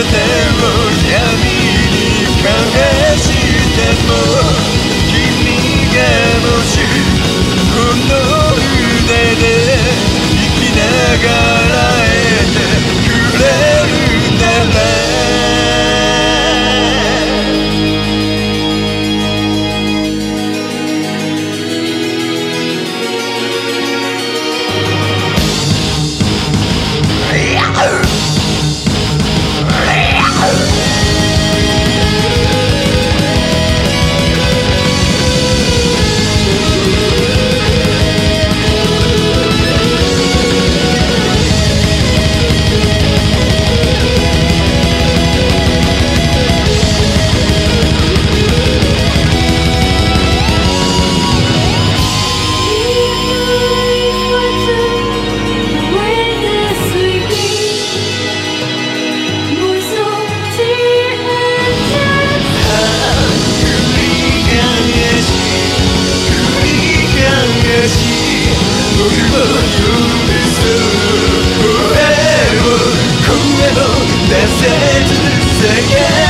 全てを闇に返しても Forever, forever, 내 새들 세계